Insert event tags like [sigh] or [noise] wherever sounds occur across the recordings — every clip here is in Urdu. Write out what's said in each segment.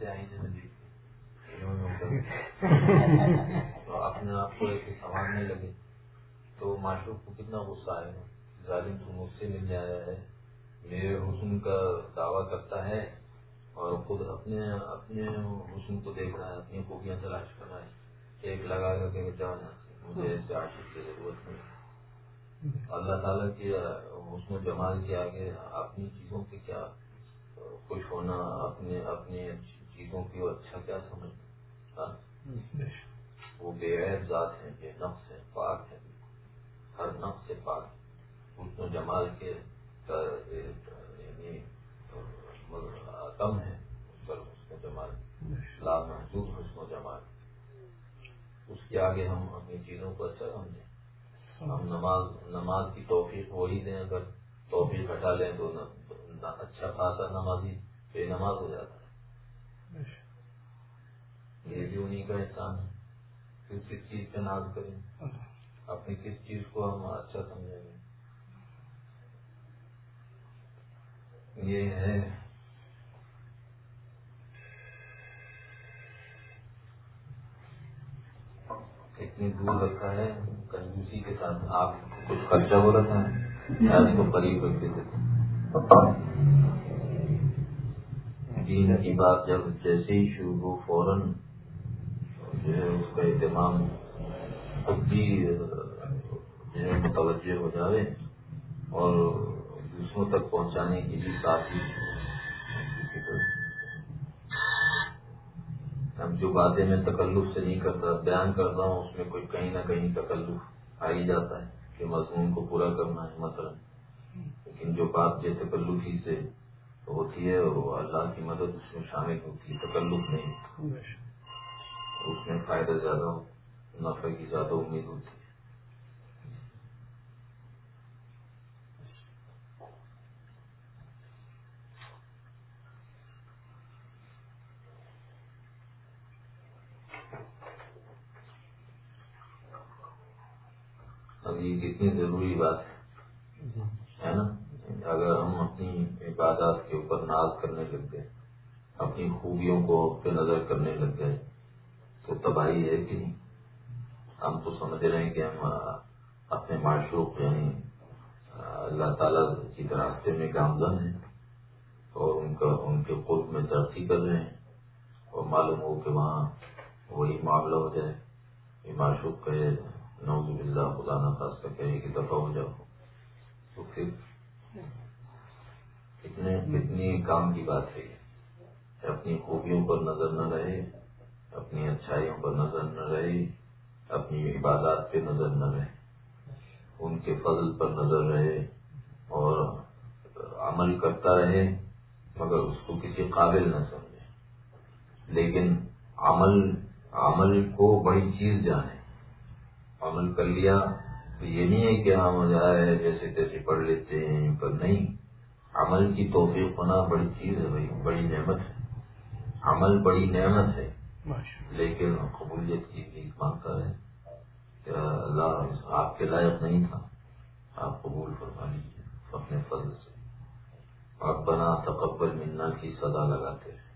سے آئینے میں دیکھتے [laughs] تو اپنے آپ کو ایسے سنبھالنے لگے۔ تو معشوق کو کتنا غصہ آئے گا ظالم تو مجھ سے مل جایا ہے۔ میرے حسن کا دعویٰ کرتا ہے اور خود اپنے اپنے حسن کو دیکھ رہا ہے اپنی خوبیاں تلاش کر رہا ہے۔ ایک لگا کر کے بچانا مجھے ایسے عاشق کی ضرورت نہیں۔ اللہ تعالیٰ کی حسن و جمال کے آگے اپنی چیزوں کے کیا خوش ہونا اپنے اپنی چیزوں کی اچھا کیا سمجھنا ہاں؟ وہ بے عید ذات ہیں، بے نفس ہے پاک ہے ہر نفس سے پاک حسن و جمال کے یعنی کم ہے اس پر حسن و جمال لا محدود حسن و جمال اس کے آگے ہم اپنی چیزوں کو اچھا سمجھیں۔ ہم نماز نماز کی توفیق وہی دیں، اگر توفیق ہٹا لیں تو اچھا خاصا نمازی بے نماز ہو جاتا۔ ہے یہ بھی انہیں کا احسان ہے کس کس چیز پہ ناز کریں؟ اپنی کس چیز کو ہم اچھا سمجھیں گے؟ یہ ہے۔ اتنی دور رکھا ہے، کنجوسی کے ساتھ آپ کچھ خرچہ ہو رکھا ہے، میں اس کو قریب رکھ دیتے دین کی بات جب جیسے ہی شروع ہو فوراً اس کا اہتمام خود بھی جو ہے متوجہ ہو جائے اور دوسروں تک پہنچانے کی بھی کافی اب جو باتیں میں تکلف سے نہیں کرتا، بیان کرتا ہوں، اس میں کوئی کہیں نہ کہیں تکلف آ ہی جاتا ہے کہ مضمون کو پورا کرنا ہے مثلا۔ لیکن جو بات جو تکلف ہی سے ہوتی ہے وہ اللہ کی مدد اس میں شامل ہوتی ہے، تکلف نہیں۔ اس میں فائدہ زیادہ نفع کی زیادہ امید ہوتی ہے۔ یہ کتنی ضروری بات ہے نا؟ اگر ہم اپنی عبادات کے اوپر ناز کرنے لگ گئے، اپنی خوبیوں کو پہ نظر کرنے لگ گئے تو تباہی ہے کہ نہیں؟ ہم تو سمجھ رہے ہیں کہ ہم اپنے معشوق یعنی اللہ تعالیٰ کی راستے میں گامزن ہیں اور ان کا، ان کے قرب میں ترقی کر رہے ہیں اور معلوم ہو کہ وہاں وہی معاملہ ہو جائے۔ یہ معشوق کہے نوز باللہ خدا نہ خاص کا کہے کہ دفعہ ہو جاؤ۔ تو پھر کتنے کتنی کام کی بات ہے۔ اپنی خوبیوں پر نظر نہ رہے۔ اپنی اچھائیوں پر نظر نہ رہے اپنی عبادات پہ نظر نہ رہے ان کے فضل پر نظر رہے اور عمل کرتا رہے، مگر اس کو کسی قابل نہ سمجھے۔ لیکن عمل عمل کو بڑی چیز جانے۔ عمل کر لیا تو یہ نہیں ہے کہ ہم جائے جیسے تیسے پڑھ لیتے ہیں پر نہیں۔ عمل کی توفیق ہونا بڑی چیز ہے بھائی بڑی نعمت ہے۔ عمل بڑی نعمت ہے۔ لیکن قبولیت کی بھی مانگتا ہے کہ اللہ آپ کے لائق نہیں تھا۔ آپ قبول فرما لیجیے اپنے فضل سے۔ آپ بنا تقبل ملنا کی صدا لگاتے ہیں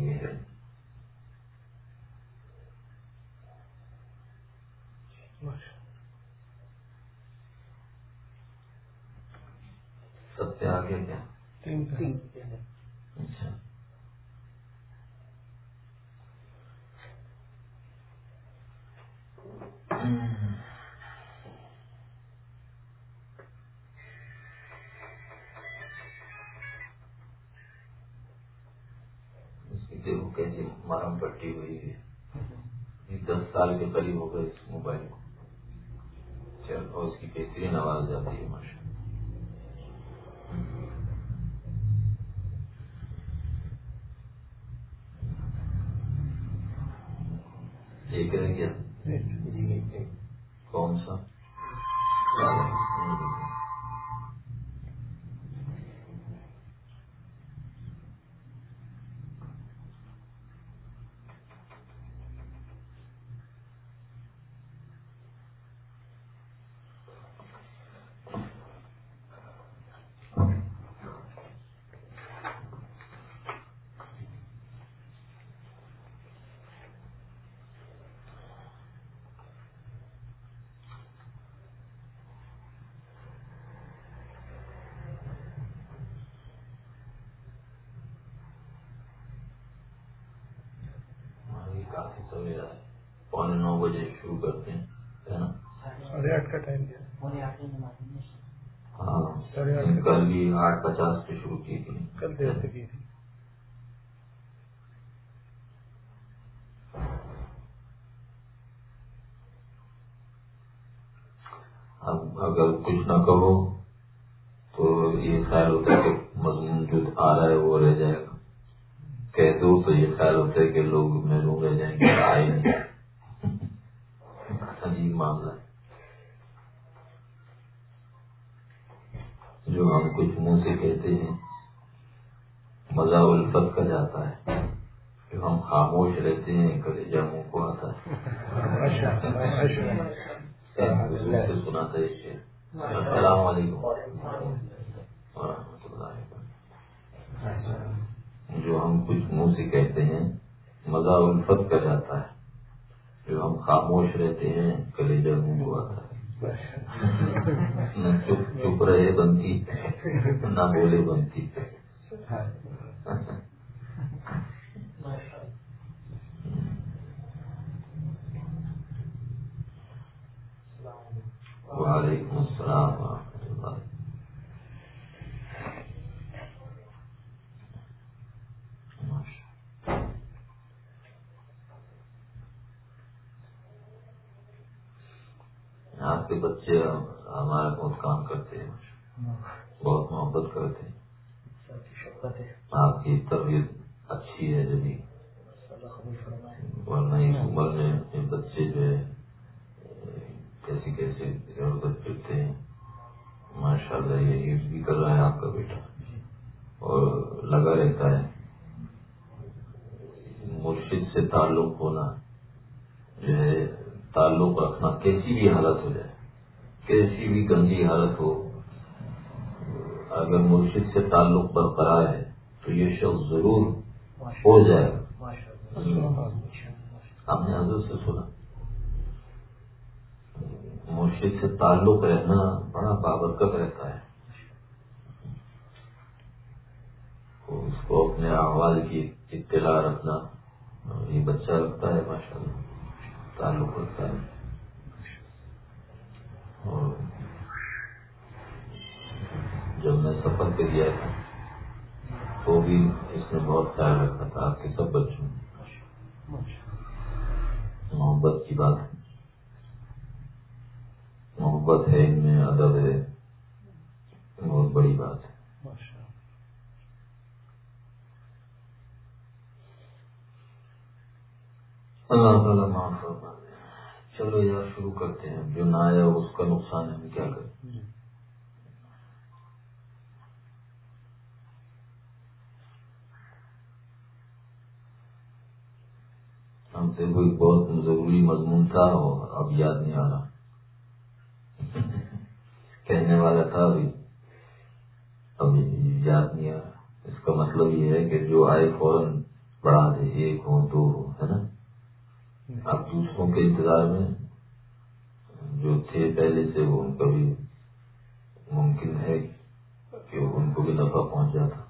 یہ ہے۔ سب سے آگے کیا؟ اچھا۔ اس کی دیکھو کیسی مرم پٹی ہوئی ہے۔ دس سال کے قریب ہو گئے اس موبائل کو۔ چل، اور اس کی بہترین آواز جاتی ہے، ماشاء ایک رہ گیا کرتے ہیں ہے نا؟ ساڑھے آٹھ کا ٹائم ہاں کل بھی آٹھ پچاس سے شروع کی تھی۔ کل دیر سے کی تھی۔ اب اگر کچھ نہ کرو تو یہ خیال ہوتا ہے کہ مضمون جو آ رہا ہے وہ رہ جائے گا کہہ دو تو یہ خیال ہوتا ہے کہ لوگ محروم رہ جائیں گے آئے نہیں عجیب معاملہ ہے جو ہم کچھ منہ سے کہتے ہیں مزہ الفت کا جاتا ہے کہ ہم خاموش رہتے ہیں، کلیجہ منہ کو آتا ہے۔ سنا تھا السلام علیکم۔ ورحمۃ اللہ جو ہم کچھ منہ سے کہتے ہیں، مزہ الفت کا جاتا ہے۔ جو ہم خاموش رہتے ہیں، کلیجہ منہ کو آتا ہے۔ نہ چپ چپ رہے بنتی، نہ بولے بنتی۔ وعلیکم السلام ورحمۃ اللہ آپ کے بچے ہمارے بہت کام کرتے ہیں بہت محبت کرتے ہیں۔ آپ کی تربیت اچھی ہے جبھی ورنہ اس عمر میں بچے جو ہے کیسے کیسے ادھر ادھر پھرتے ہیں۔ ماشاء اللہ، یہ یوز بھی کر رہا ہے آپ کا بیٹا۔ اور لگا رہتا ہے۔ مرشد سے تعلق ہونا، جو ہے، تعلق رکھنا کیسی بھی حالت ہو جائے، کیسی بھی گندی حالت ہو، اگر مرشد سے تعلق برقرار ہے تو یہ شخص ضرور ہو جائے گا۔ ہم نے حضرت سے سنا۔ مرشد سے تعلق رہنا بڑا بابرکت رہتا ہے۔ اس کو اپنے احوال کی اطلاع رکھنا یہ بچہ رکھتا ہے ماشاء اللہ تعلق رکھتا ہے۔ اور جب میں سفر پہ گیا تھا تو بھی اس نے بہت خیال رکھا تھا آپ کے سب بچوں محبت کی بات۔ ہے محبت ہے ان میں ادب ہے۔ بہت بڑی بات ہے۔ اللہ۔ تعالیٰ معاف فرما چلو یار شروع کرتے ہیں۔ جو نہ آیا اس کا نقصان ہم کیا کریں؟ ہم سے کوئی بہت ضروری مضمون تھا اور اب یاد نہیں آ رہا۔ کہنے والا تھا ابھی۔ اب یاد نہیں آ رہا۔ اس کا مطلب یہ ہے کہ جو آئے فوراً بڑھا دے، ایک ہو دو ہو ہے نا؟ اب دوسروں کے انتظار میں جو تھے پہلے سے، وہ ان کا بھی ممکن ہے کہ ان کو بھی نفع پہنچ جاتا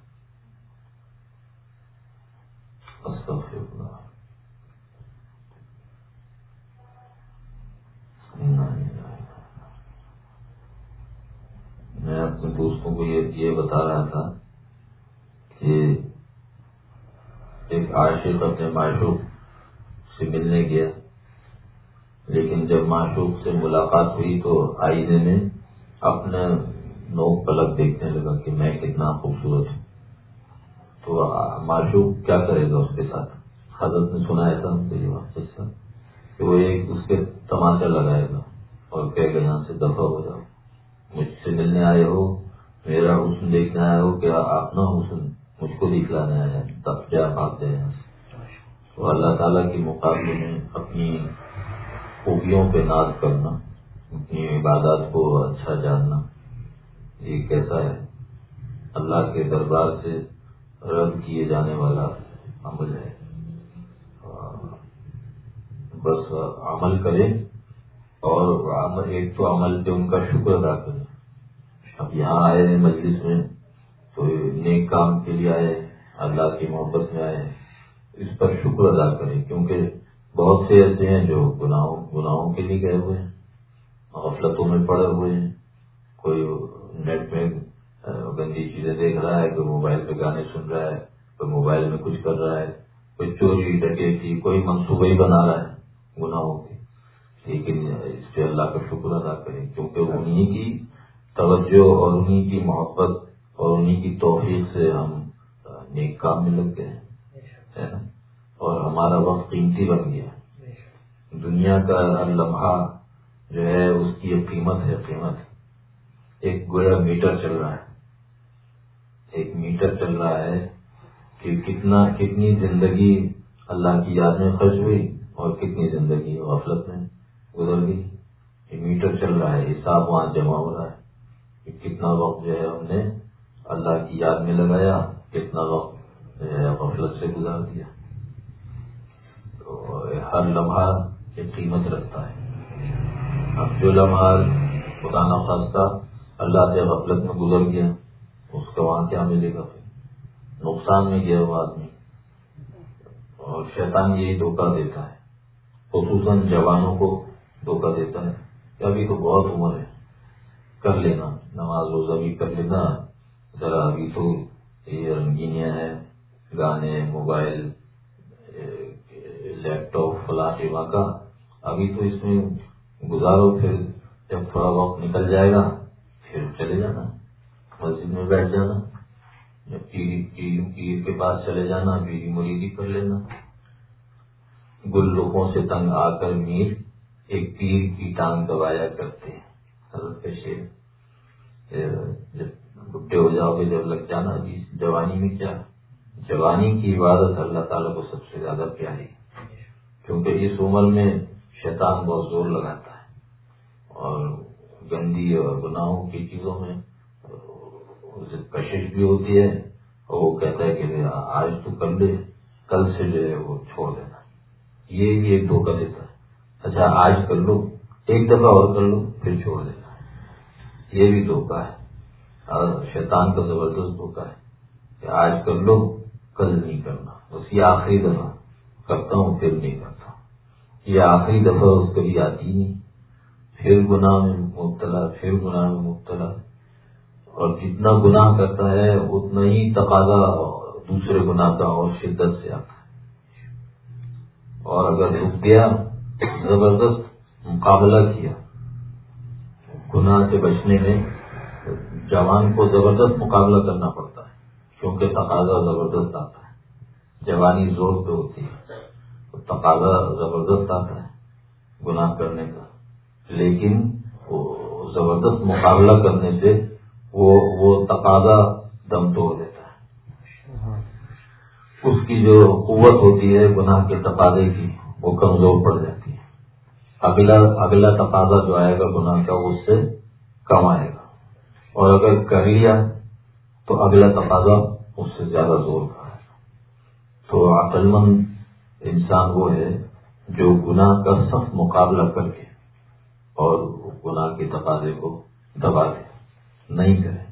میں اپنے دوستوں کو یہ بتا رہا تھا کہ ایک عاشق اپنے معشوق سے ملنے گیا، لیکن جب معشوق سے ملاقات ہوئی تو آئینے میں اپنا نوک پلک دیکھنے لگا کہ میں کتنا خوبصورت ہوں۔ تو معشوق کیا کرے گا اس کے ساتھ؟ حضرت نے سنایا تھا ان واپس کہ وہ ایک اس کے تماشا لگائے گا اور کہہ گا یہاں سے دفاع ہو جاؤ۔ مجھ سے ملنے آئے ہو، میرا حسن دیکھنے آئے ہو کہ اپنا حسن مجھ کو دکھلانے آیا ہے تب کیا بات ہے؟ تو اللہ تعالیٰ کے مقابلے میں اپنی خوبیوں پہ ناز کرنا، اپنی عبادات کو اچھا جاننا، یہ کیسا ہے؟ اللہ کے دربار سے رد کیے جانے والا عمل ہے۔ بس عمل کریں۔ اور ایک تو عمل پہ ان کا شکر ادا کریں۔ اب یہاں آئے ہیں مجلس میں، تو نیک کام کے لیے آئے اللہ کی محبت میں آئے اس پر شکر ادا کریں، کیونکہ بہت سے ایسے ہیں جو گناہوں گناہوں کے لیے گئے ہوئے ہیں، غفلتوں میں پڑے ہوئے ہیں۔ کوئی نیٹ میں گندی چیزیں دیکھ رہا ہے، کوئی موبائل پہ گانے سن رہا ہے، کوئی موبائل میں کچھ کر رہا ہے، کوئی چوری، ڈکیتی، کوئی منصوبہ ہی بنا رہا ہے گناہوں کی لیکن اس پہ اللہ کا شکر ادا کریں، کیونکہ انہیں کی توجہ اور انہیں کی محبت اور انہیں کی توفیق سے ہم نیک کام میں لگ گئے ہیں اور ہمارا وقت قیمتی بن گیا۔ دنیا کا لمحہ جو ہے، اس کی ایک قیمت ہے، قیمت۔ ایک گویا میٹر چل رہا ہے۔ ایک میٹر چل رہا ہے کہ کتنا، کتنی زندگی اللہ کی یاد میں خرچ ہوئی اور کتنی زندگی غفلت میں۔ گزر گئی یہ میٹر چل رہا ہے، حساب وہاں جمع ہو رہا ہے۔ کہ کتنا وقت جو ہے ہم نے اللہ کی یاد میں لگایا، کتنا وقت جو ہے غفلت سے گزار دیا۔ تو ہر لمحہ یہ قیمت رکھتا ہے۔ اب جو لمحہ خدا نخواستہ اللہ سے غفلت میں گزر گیا، اس کا وہاں کیا ملے گا؟ پھر نقصان میں گیا وہ آدمی۔ اور شیطان یہی دھوکہ دیتا ہے، خصوصاً جوانوں کو۔ دھوکہ دیتا ہے۔ کہ ابھی تو بہت عمر ہے۔ کر لینا، نماز روزہ بھی کر لینا۔ ذرا ابھی تو یہ رنگینیاں ہیں، گانے، موبائل لیپ ٹاپ فلاں کا۔ ابھی تو اس میں گزارو، پھر جب تھوڑا وقت نکل جائے گا، پھر چلے جانا۔ مسجد میں بیٹھ جانا۔ جب پیر پیر کے پاس چلے جانا پیری مریدی کر لینا۔ گل لوگوں سے تنگ آ کر میر ایک پیر کی ٹانگ دبایا کرتے ہیں، حضرت شیر جب بڈے ہو جاؤ گے، جب لگ جانا جی جوانی میں کیا؟ جوانی کی عبادت اللہ تعالیٰ کو سب سے زیادہ پیاری کیونکہ اس عمر میں شیطان بہت زور لگاتا ہے اور گندی اور گناہوں کی چیزوں میں اسے کشش بھی ہوتی ہے، اور وہ کہتا ہے کہ آج تو کر لے کل سے جو ہے وہ چھوڑ دینا۔ یہ بھی ایک دھوکہ دیتا ہے۔ اچھا آج کر لو، ایک دفعہ اور کر لو، پھر چھوڑ دینا یہ بھی دھوکہ ہے۔ اور شیطان کا زبردست دھوکہ ہے کہ آج کر لو، کل نہیں کرنا۔ بس یہ آخری دفعہ کرتا ہوں، پھر نہیں کرتا۔ یہ آخری دفعہ اس کبھی آتی نہیں۔ پھر گناہ میں مبتلا، پھر گناہ میں مبتلا۔ اور جتنا گناہ کرتا ہے، اتنا ہی تقاضا دوسرے گناہ کا اور شدت سے آتا ہے۔ اور اگر رک گیا زبردست مقابلہ کیا۔ گناہ سے بچنے میں جوان کو زبردست مقابلہ کرنا پڑتا ہے، کیونکہ تقاضا زبردست آتا ہے۔ جوانی زور پہ ہوتی ہے تقاضا زبردست آتا ہے گناہ کرنے کا۔ لیکن زبردست مقابلہ کرنے سے وہ وہ تقاضا دم توڑ دیتا ہے۔ اس کی جو قوت ہوتی ہے گناہ کے تقاضے کی، وہ کمزور پڑ جاتی ہے۔ اگلا اگلا تقاضا جو آئے گا گناہ کا، وہ اس سے کم آئے گا۔ اور اگر کر لیا تو اگلا تقاضا اس سے زیادہ زور کا ہے۔ تو عقل مند انسان وہ ہے جو گناہ کا سخت مقابلہ کر کے اور گناہ کے تقاضے کو دبا دے، نہیں کرے۔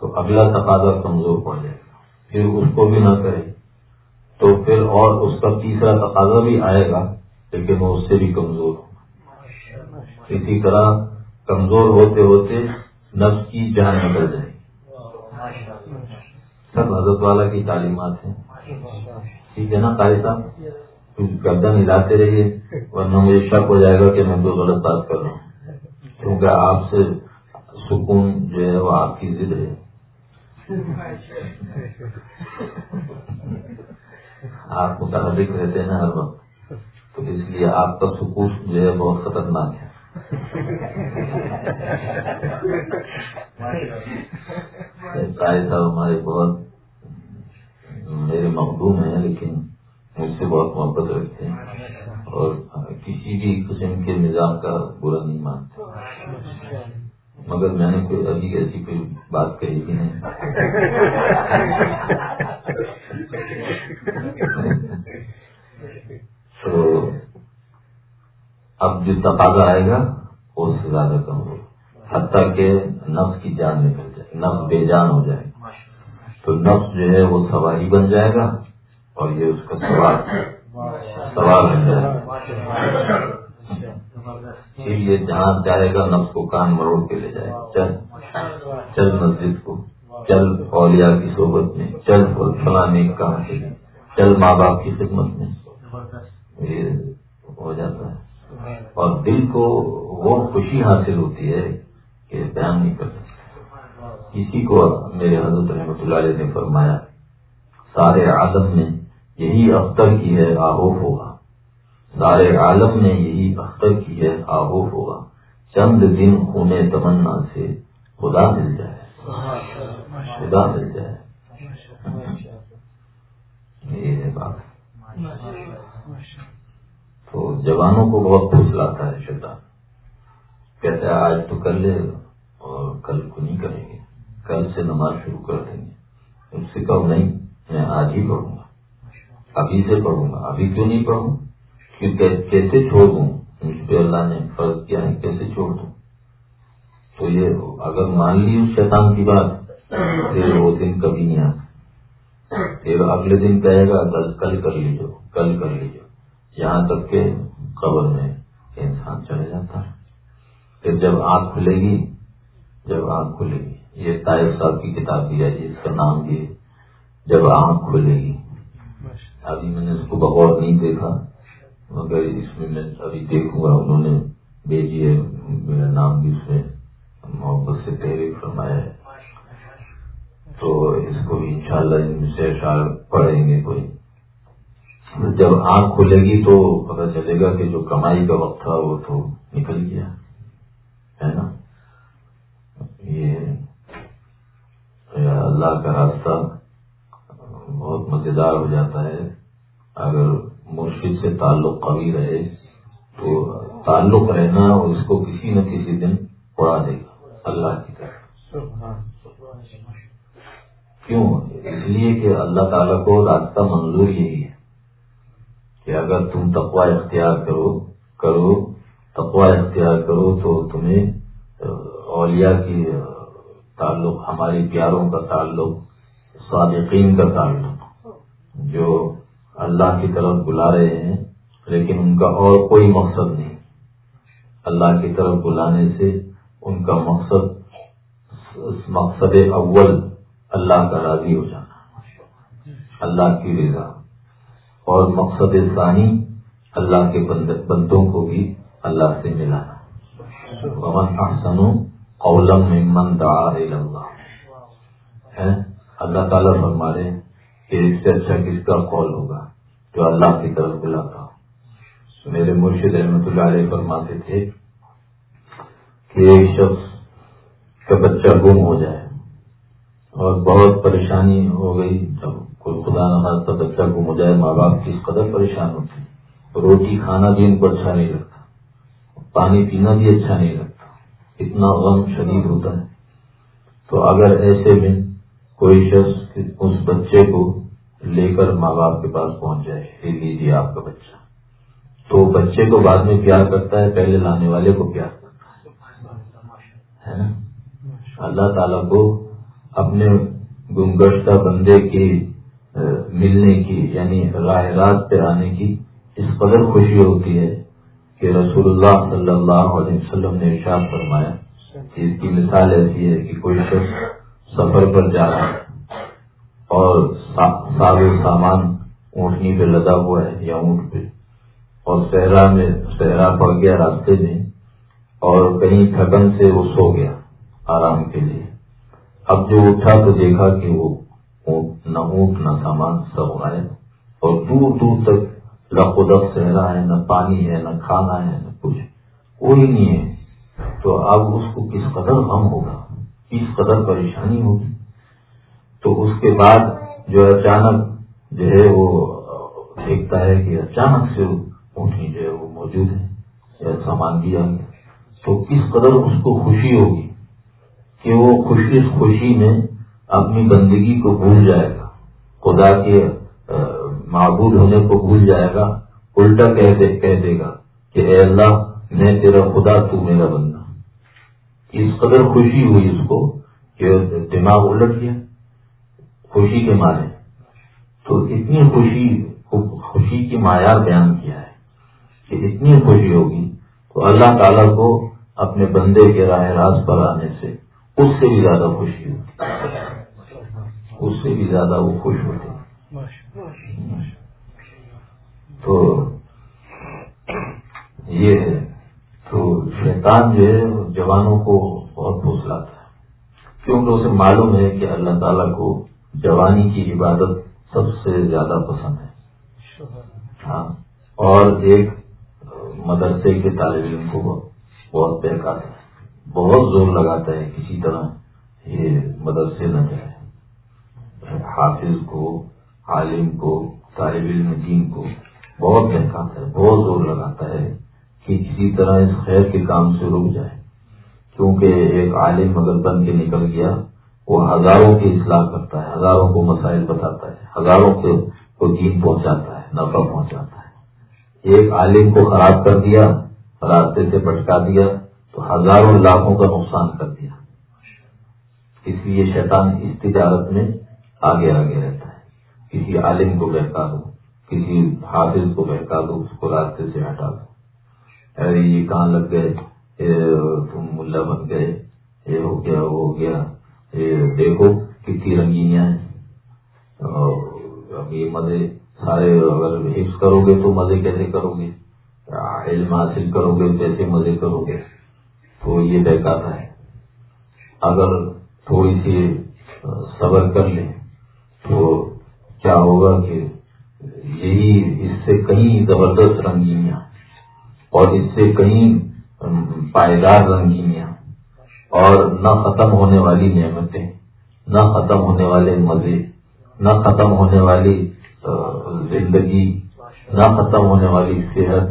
تو اگلا تقاضا کمزور پڑ جائے گا پھر اس کو بھی نہ کرے تو پھر اور اس کا تیسرا تقاضا بھی آئے گا لیکن وہ اس سے بھی کمزور ہو اسی طرح کمزور ہوتے ہوتے نفس کی جان نکل جائے۔ سب حضرت والا کی تعلیمات ہیں۔ ٹھیک ہے نا قائد صاحب؟ گردن ہلاتے رہیے، ورنہ مجھے شک ہو جائے گا کہ میں تو غلط بات کر رہا ہوں۔ کیونکہ آپ سے سکون جو ہے وہ آپ کی ضد ہے۔ آپ متحرک رہتے ہیں ہر وقت۔ تو اس لیے آپ کا سکوت جو ہے بہت خطرناک ہے۔ صاحب ہمارے بہت میرے مخدوم ہیں، لیکن مجھ سے بہت محبت رکھتے ہیں۔ اور کسی بھی قسم کے نظام کا برا نہیں مانتے۔ مگر میں نے کوئی ابھی ایسی کوئی بات کہی تھی نہیں تو اب جو تقاضا آئے گا، وہ سے زیادہ کم ہوگا۔ حتیٰ کہ نفس کی جان نکل جائے، نفس بے جان ہو جائے۔ تو نفس جو ہے، وہ سواری بن جائے گا اور یہ اس کا سوار سوال ہو جائے پھر یہ جہاں جائے گا، نفس کو کان مروڑ کے لے جائے۔ چل۔ چل مسجد کو۔ چل اولیاء کی صحبت میں۔ چل فلاں کام چل ماں باپ کی خدمت میں۔ یہ ہو جاتا ہے۔ اور دل کو وہ خوشی حاصل ہوتی ہے کہ بیان نہیں کر کسی کو میرے حضرت رحمۃ اللہ علیہ نے فرمایا، سارے عالم میں یہی اختر کی ہے آہوف ہوگا سارے عالم میں یہی اختر کی ہے آہوف ہوگا چند دن خونے تمنا سے خدا مل جائے۔ خدا مل جائے۔ یہ ہے بات۔ تو جوانوں کو بہت خوش لاتا ہے شیطان۔ کہتے ہیں آج تو کر لے اور کل کو نہیں کریں گے۔ کل سے نماز شروع کر دیں گے۔ اس سے کہو، نہیں، میں آج ہی پڑھوں گا۔ ابھی سے پڑھوں گا۔ ابھی کیوں نہیں پڑھوں؟ کیونکہ کیسے چھوڑ دوں؟ مجھ پہ اللہ نے فرض کیا ہے، کیسے چھوڑ دوں؟ تو یہ اگر مان لی اس شیطان کی بات، پھر وہ دن کبھی نہیں آتا۔ پھر اگلے دن کہے گا کل کر لیجو، کل کر لیجو۔ یہاں تک کہ قبر میں انسان چلے جاتا ہے۔ پھر جب آنکھ کھلے گی، جب آنکھ کھلے گی، یہ طائف صاحب کی کتاب دی ہے، جس کا نام بھی جب آنکھ کھلے گی، ابھی میں نے اس کو بغور نہیں دیکھا، مگر اس میں میں ابھی دیکھوں گا۔ انہوں نے بھیجی ہے، میرا نام بھی اس میں محبت سے تحریر فرمایا ہے۔ تو اس کو بھی انشاءاللہ ان سے اشار پڑھیں گے کوئی۔ جب آنکھ کھلے گی تو پتہ چلے گا کہ جو کمائی کا وقت تھا وہ تو نکل گیا ہے نا؟ یہ اللہ کا راستہ بہت مزیدار ہو جاتا ہے۔ اگر مرشد سے تعلق قوی رہے تو تعلق رہنا اور اس کو کسی نہ کسی دن اڑا دے گا اللہ کی طرف۔ کیوں؟ اس لیے کہ اللہ تعالیٰ کو راستہ منظور یہی ہے کہ اگر تم تقوا اختیار کرو کرو تقوا اختیار کرو تو تمہیں اولیاء کی تعلق، ہمارے پیاروں کا تعلق، صادقین کا تعلق، جو اللہ کی طرف بلا رہے ہیں، لیکن ان کا اور کوئی مقصد نہیں۔ اللہ کی طرف بلانے سے ان کا مقصد مقصد اول اللہ کا راضی ہو جانا، اللہ کی رضا۔ اور مقصد ثانی اللہ کے بندوں کو بھی اللہ سے ملانا۔ امن احسن اولم ممن دعا اللہ اللہ تعالیٰ فرما رہے کہ اس سے اچھا کس کا قول ہوگا جو اللہ کی طرف بلاتا ہو؟ میرے مرشد احمد اللہ علیہ فرماتے تھے کہ ایک شخص کا بچہ گم ہو جائے اور بہت پریشانی ہو گئی جب کوئی خدا نخواستہ بچہ کو مجھے ماں باپ کی اس قدر پریشان ہوتے روٹی کھانا بھی ان کو اچھا نہیں لگتا۔ پانی پینا بھی اچھا نہیں لگتا۔ اتنا غم شدید ہوتا ہے۔ تو اگر ایسے میں کوئی شخص اس بچے کو لے کر ماں باپ کے پاس پہنچ جائے لے لیجیے آپ کا بچہ۔ تو بچے کو بعد میں پیار کرتا ہے، پہلے لانے والے کو پیار کرتا ہے۔ اللہ تعالیٰ کو اپنے گمگشتہ بندے کی ملنے کی یعنی راہ راست پہ آنے کی اس قدر خوشی ہوتی ہے کہ رسول اللہ صلی اللہ علیہ وسلم نے ارشاد فرمایا کہ اس کی مثال ایسی ہے کہ کوئی شخص سفر پر جا رہا ہے اور سارے سامان اونٹنی پہ لدا ہوا ہے یا اونٹ پہ اور صحرا میں، صحرا پڑ گیا راستے میں اور کہیں تھکن سے وہ سو گیا آرام کے لیے۔ اب جو اٹھا تو دیکھا کہ وہ نہ اونٹ نہ سامان سب آئے اور دور دور تک لقدف سہرا ہے، نہ پانی ہے، نہ کھانا ہے، نہ کچھ۔ کوئی نہیں ہے۔ تو اب اس کو کس قدر غم ہوگا؟ کس قدر پریشانی ہوگی؟ تو اس کے بعد جو اچانک جو ہے وہ دیکھتا ہے کہ اچانک سے اونٹنی جو ہے وہ موجود ہے، یا سامان دیا گیا۔ تو کس قدر اس کو خوشی ہوگی؟ کہ وہ خوشی خوشی میں اپنی بندگی کو بھول جائے گا۔ خدا کے معبود ہونے کو بھول جائے گا۔ الٹا کہہ دے گا کہ اے اللہ، میں تیرا خدا تو میرا بندہ۔ اس قدر خوشی ہوئی اس کو کہ دماغ الٹ گیا۔ خوشی کے مارے تو اتنی خوشی خوشی کی معیار بیان کیا ہے کہ اتنی خوشی ہوگی تو اللہ تعالیٰ کو اپنے بندے کے راہ راست پر آنے سے اس سے بھی زیادہ خوشی ہوتی اس سے بھی زیادہ وہ خوش ہوتے تو یہ ہے۔ تو شیطان جو ہے، جوانوں کو بہت پھوسلاتا ہے۔ کیونکہ اسے معلوم ہے کہ اللہ تعالیٰ کو جوانی کی عبادت سب سے زیادہ پسند ہے۔ ہاں۔ اور ایک مدرسے کے طالب علم کو بہت بہکاتا ہے۔ بہت زور لگاتا ہے کسی طرح یہ مدرسے نہ جائے۔ حافظ کو، عالم کو، طالب علم دین کو بہت بہکاتا ہے، بہت زور لگاتا ہے کہ کسی طرح اس خیر کے کام سے رک جائے۔ کیونکہ ایک عالم اگر بن کے نکل گیا، وہ ہزاروں کی اصلاح کرتا ہے، ہزاروں کو مسائل بتاتا ہے، ہزاروں کو دین پہنچاتا ہے، نفع پہنچاتا ہے۔ ایک عالم کو خراب کر دیا، راستے سے بٹکا دیا، تو ہزاروں لاکھوں کا نقصان کر دیا۔ اس لیے شیطان اس تجارت میں آگے آگے رہتا ہے۔ کسی عالم کو بہکا دو، کسی حافظ کو بہکا دو، اس کو راستے سے ہٹا دو۔ ارے، یہ کہاں لگ گئے؟ تم ملا بن گئے۔ یہ ہو گیا وہ ہو گیا۔ یہ دیکھو کتنی رنگینیاں ہیں۔ یہ مزے سارے اگر حفظ کرو گے تو مزے کیسے کرو گے؟ علم حاصل کرو گے کیسے مزے کرو گے۔ تو یہ بہتاتا ہے۔ اگر تھوڑی سی صبر کر لیں۔ تو کیا ہوگا کہ یہی اس سے کہیں زبردست رنگینیاں اور اس سے کہیں پائیدار رنگینیاں اور نہ ختم ہونے والی نعمتیں، نہ ختم ہونے والے مزے، نہ ختم ہونے والی زندگی، نہ ختم ہونے والی صحت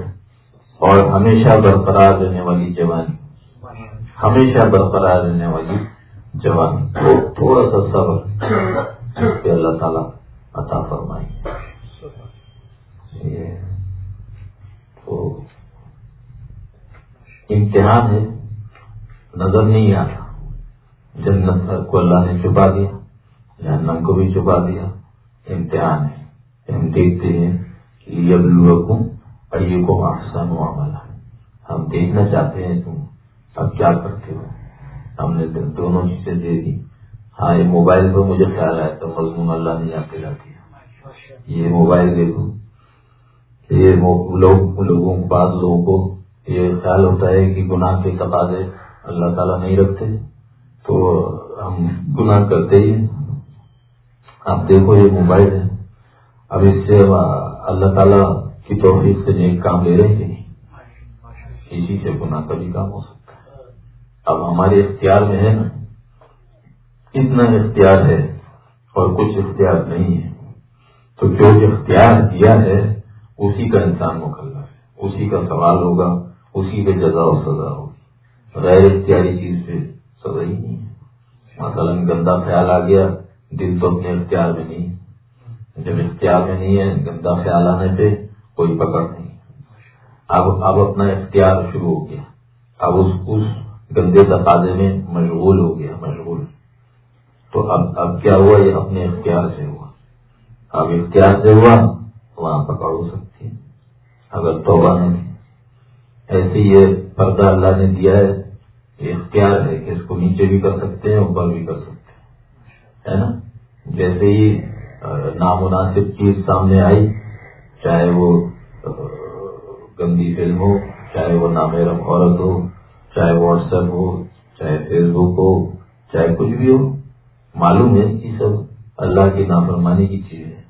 اور ہمیشہ برقرار رہنے والی جوانی، ہمیشہ برقرار رہنے والی جوانی۔ تھوڑا سا صبر۔ اللہ تعالیٰ عطا فرمائی تو امتحان ہے، نظر نہیں آتا۔ جنت کو اللہ نے چھپا دیا، جہنم کو بھی چھپا دیا۔ امتحان ہے۔ ہم دیکھتے ہیں کہ یہ لوگوں اور کو آسان معاملہ ہم دیکھنا چاہتے ہیں تم اب کیا کرتے ہو۔ ہم نے دونوں چیزیں دے دی۔ ہاں یہ موبائل پہ مجھے خیال آیا تو مضمون اللہ نے یاد دلا دیا۔ یہ موبائل دیکھو۔ یہ لوگ لوگوں بعض لوگوں کو یہ خیال ہوتا ہے کہ گناہ کے تقاضے اللہ تعالیٰ نہیں رکھتے۔ تو ہم گناہ کرتے ہی آپ دیکھو، یہ موبائل ہے۔ اب اس سے اللہ تعالیٰ کی توفیق سے نیک کام لے رہے ہیں اسی سے گناہ کا بھی کام ہو سکتا ہے۔ اب ہمارے اختیار میں ہے نا۔ اتنا اختیار ہے اور کچھ اختیار نہیں ہے۔ تو جو اختیار دیا ہے، اسی کا انسان مکمل ہے۔ اسی کا سوال ہوگا، اسی پہ جزا و سزا ہوگی۔ غیر اختیاری چیز پہ سزا ہی نہیں ہے۔ مثلا گندا خیال آ گیا، دل تو اپنے اختیار میں نہیں جب اختیار میں نہیں ہے، گندا خیال آنے پہ کوئی پکڑ نہیں اب اب اپنا اختیار شروع ہو گیا۔ اب اس اس گندے تقاضے میں مشغول ہو گیا۔ تو اب اب کیا ہوا؟ یہ اپنے اختیار سے ہوا۔ اب اختیار سے ہوا، وہاں پکڑ ہو سکتی ہے۔ اگر توبہ نہیں ایسے یہ پردہ اللہ نے دیا ہے، یہ اختیار ہے کہ اس کو نیچے بھی کر سکتے ہیں، اوپر بھی کر سکتے ہیں۔ ہے نا؟ جیسے ہی نامناسب چیز سامنے آئی، چاہے وہ گندی فلم ہو، چاہے وہ نامرم عورت ہو، چاہے واٹس ایپ ہو، چاہے فیس بک ہو، چاہے کچھ بھی ہو معلوم ہے یہ سب اللہ کی نافرمانی کی چیز ہے۔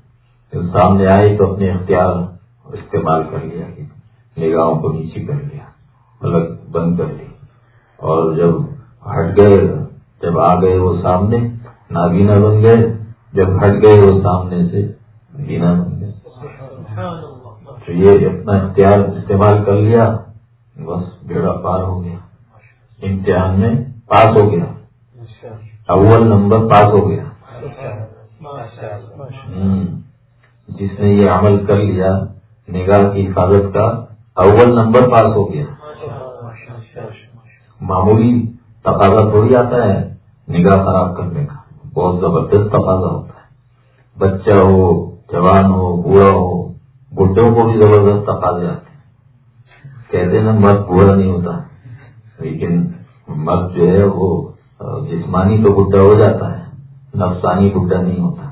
سامنے آئی تو اپنے اختیار استعمال کر لیا نگاہوں کو نیچے کر لیا الگ بند کر لی اور جب ہٹ گئے، جب آ گئے وہ سامنے نابینا بن گئے۔ جب ہٹ گئے وہ سامنے سے بینا بن گئے۔ تو یہ اپنا اختیار استعمال کر لیا، بس بیڑا پار ہو گیا۔ امتحان میں پاس ہو گیا۔ اول نمبر پاس ہو گیا۔ جس نے یہ عمل کر لیا نگاہ کی حفاظت کا اول نمبر پاس ہو گیا۔ معمولی تقاضا تھوڑی آتا ہے نگاہ خراب کرنے کا۔ بہت زبردست تقاضا ہوتا ہے۔ بچہ ہو جوان ہو بوڑھا ہو کو بھی زبردست تقاضے آتے ہیں۔ کہتے نا مرد پورا نہیں ہوتا۔ لیکن مرد جو ہے وہ جسمانی تو بڈھا ہو جاتا ہے، نفسانی بڈھا نہیں ہوتا۔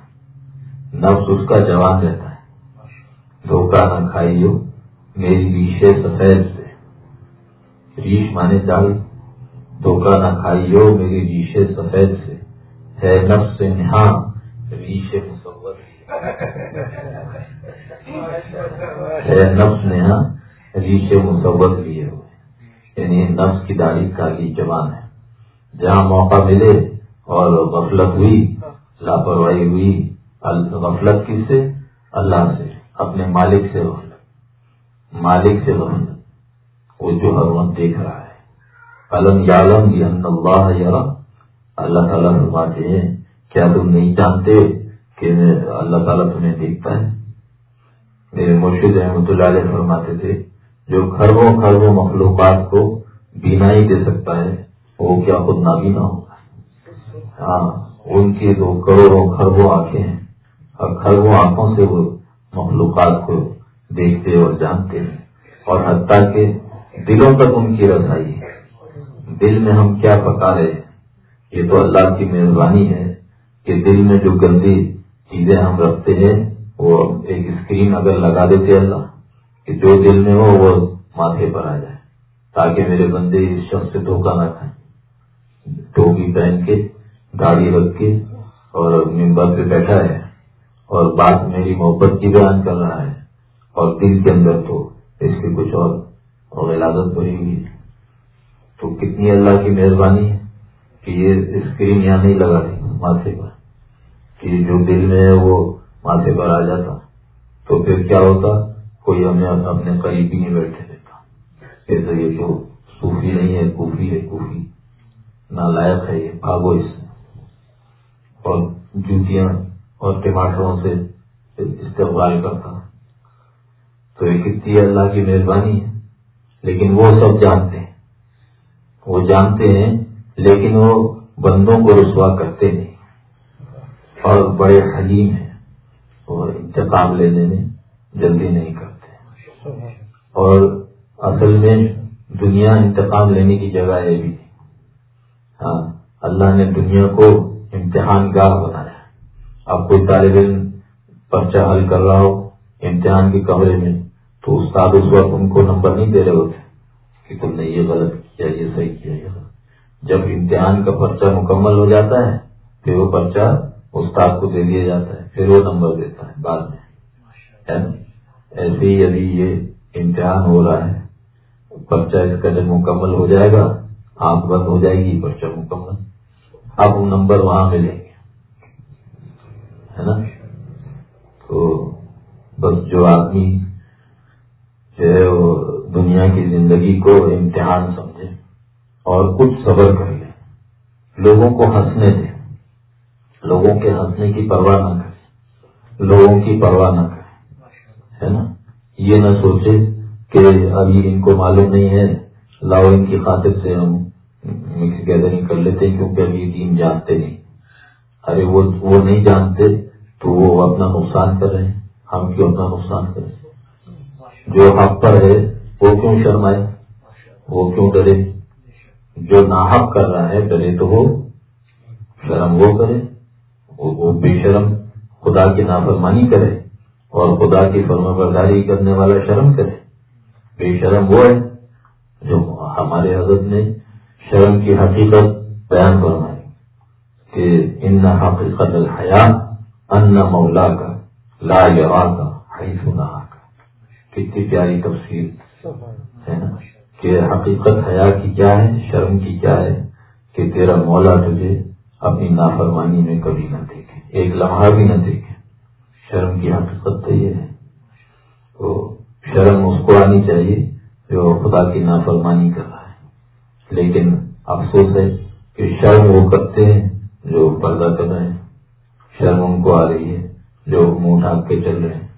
نفس اس کا جوان رہتا ہے۔ دھوکہ نہ کھائیو، میری ریشے سفید سے۔ ریش مانے چاہیے دھوکہ نہ کھائیو، میری ریشے سفید سے۔ ہے نفس نہا ریشے مصور۔ ہے نفس نہا ریشے مصور لیے ہوئے یعنی نفس کی داڑھی کالی جوان ہے۔ جہاں موقع ملے اور غفلت ہوئی، لاپرواہی ہوئی غفلت کس سے؟ اللہ سے، اپنے مالک سے غفلت۔ مالک سے غفلت۔ وہ جو ہر وقت دیکھ رہا ہے۔ علم یالم اللہ یا اللہ تعالیٰ فرماتے ہیں، کیا تم نہیں جانتے کہ اللہ تعالیٰ تمہیں دیکھتا ہے؟ میرے مرشد احمد اللہ علیہ فرماتے تھے، جو خربوں خربوں مخلوقات کو بینا ہی دے سکتا ہے وہ کیا خود نابینا ہوگا ہاں ان کی دو کروڑوں خربوں آنکھیں ہیں۔ اور خربوں آنکھوں سے وہ مخلوقات کو دیکھتے اور جانتے ہیں۔ اور حتیٰ کہ دلوں تک ان کی رسائی ہے۔ دل میں ہم کیا پکا رہے ہیں یہ تو اللہ کی مہربانی ہے کہ دل میں جو گندی چیزیں ہم رکھتے ہیں، وہ ایک اسکرین اگر لگا دیتے اللہ، کہ جو دل میں ہو، وہ ماتھے پر آ جائے، تاکہ میرے بندے اس شخص سے دھوکہ نہ کھائیں۔ ٹوپی پہن کے، گاڑی رکھ کے اور ممبر پہ بیٹھا ہے اور بات میری محبت کی بیان کر رہا ہے اور دل کے اندر تو اس کی کچھ اور ولادت بڑی ہوئی تو کتنی اللہ کی مہربانی ہے کہ یہ اسکرین یہاں نہیں لگا رہی ماتھے پر۔ کہ جو دل میں ہے وہ ماتھے پر آ جاتا۔ تو پھر کیا ہوتا؟ کوئی ہمیں اپنے قریب ہی نہیں بیٹھے دیتا۔ ایسا یہ تو صوفی نہیں ہے، کوفی ہے، کوفی۔ نہ لائق ہے، یہ بھاگو اس اور جوتیاں اور ٹماٹروں سے استقبال کرتا۔ تو یہ کتنی اللہ کی مہربانی ہے۔ لیکن وہ سب جانتے ہیں۔ وہ جانتے ہیں، لیکن وہ بندوں کو رسوا کرتے نہیں۔ اور بڑے حلیم ہیں۔ اور انتقام لینے میں جلدی نہیں کرتے۔ اور اصل میں دنیا انتقام لینے کی جگہ ہے بھی۔ ہاں اللہ نے دنیا کو امتحان گاہ بنایا۔ اب کوئی طالب علم پرچہ حل کر رہا ہو، امتحان کے کمرے میں، تو استاد اس وقت ان کو نمبر نہیں دے رہے ہوتے۔ کہ تم نے یہ غلط کیا، یہ صحیح کیا، یہ جب امتحان کا پرچہ مکمل ہو جاتا ہے، پھر وہ پرچہ استاد کو دے دیا جاتا ہے، پھر وہ نمبر دیتا ہے بعد میں۔ ایسے ہی یعنی یہ امتحان ہو رہا ہے، پرچہ اس کا جب مکمل ہو جائے گا آنکھ بند ہو جائے گی پرچہ مکمل اب وہ نمبر وہاں ملیں گے، ہے نا؟ تو بس جو آدمی جو ہے وہ دنیا کی زندگی کو امتحان سمجھے اور کچھ صبر کر لیں لوگوں کو ہنسنے دیں لوگوں کے ہنسنے کی پرواہ نہ کریں لوگوں کی پرواہ نہ کریں ہے نا؟ یہ نہ سوچے کہ ابھی ان کو معلوم نہیں ہے لاؤ ان کی خاطر سے ہم مکس گیدرنگ کر لیتے کیونکہ ابھی یہ ٹیم جانتے نہیں۔ ارے، وہ وہ نہیں جانتے تو وہ اپنا نقصان کر رہے ہیں۔ ہم کیوں اپنا نقصان کریں؟ جو حق پر ہے، وہ کیوں شرمائے؟ وہ کیوں ڈرے؟ جو ناحق کر رہا ہے، ڈرے تو وہ۔ شرم وہ کرے، وہ بے شرم خدا کی نافرمانی کرے اور خدا کی فرم برداری کرنے والا شرم کرے۔ بے شرم وہ ہے جو ہمارے حضرت نے شرم کی حقیقت بیان فرمائی کہ ان حقیقت الحیات ان مولا کا لا یا کا حیث سنا کا کتنی پیاری تفصیل ہے نا؟ کہ حقیقت حیا کی کیا ہے، شرم کی کیا ہے کہ تیرا مولا تجھے اپنی نافرمانی میں کبھی نہ دیکھے، ایک لمحہ بھی نہ دیکھے۔ شرم کی حقیقت تو یہ ہے۔ تو شرم اس کو آنی چاہیے جو خدا کی نافرمانی کر رہا لیکن افسوس ہے کہ شرم وہ کرتے ہیں جو پردہ کر رہے ہیں۔ شرم ان کو آ رہی ہے جو منہ ڈھانک کے چل رہے ہیں۔